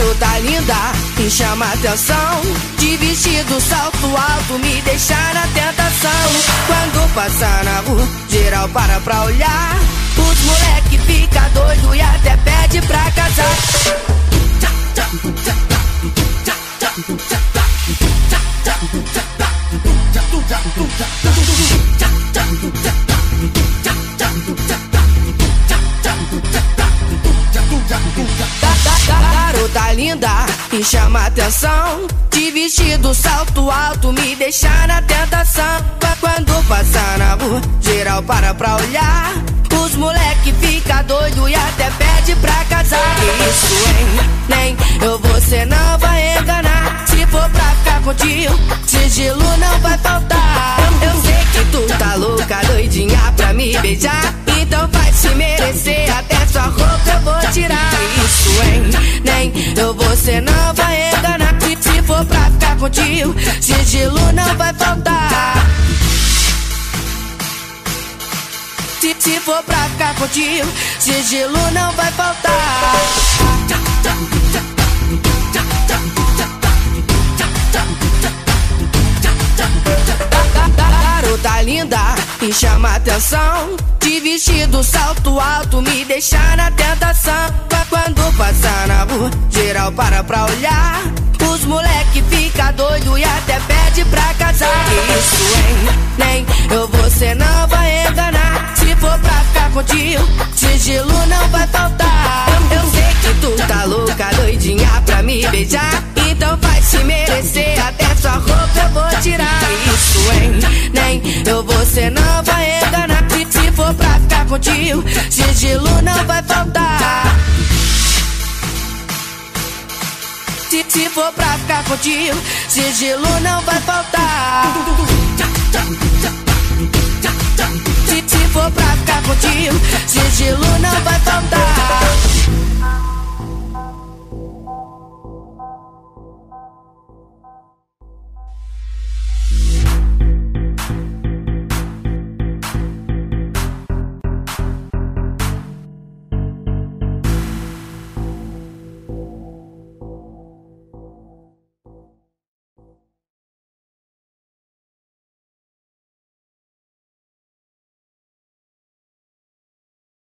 Garota linda, me chama atenção. De vestido, salto alto, me deixa na tentação. Quando passa na rua, geral para pra olhar. Linda, me chama atenção. De vestido, salto alto, me deixa na tentação. Quando passa na rua, geral para pra olhar. Os moleque fica doido e até pede pra casar. Isso, hein? Nem eu você não vai enganar. Se for pra ficar contigo, sigilo não vai faltar. Eu sei que tu tá louca, doidinha pra me beijar. Não vai enganar. Se, se for pra ficar contigo, sigilo não vai faltar. Se, se for pra ficar contigo, sigilo não vai faltar. Garota linda, me chama atenção. De vestido, salto alto, me deixa na tentação. Quando geral para pra olhar. Os moleque fica doido e até pede pra casar. Isso, hein? Nem eu você não vai enganar. Se for pra ficar contigo, sigilo não vai faltar. Eu sei que tu tá louca, doidinha pra me beijar. Então vai se merecer, até sua roupa eu vou tirar. Isso, hein? Nem eu você não vai enganar. Se for pra ficar contigo, sigilo não vai se for pra ficar contigo, sigilo não vai faltar.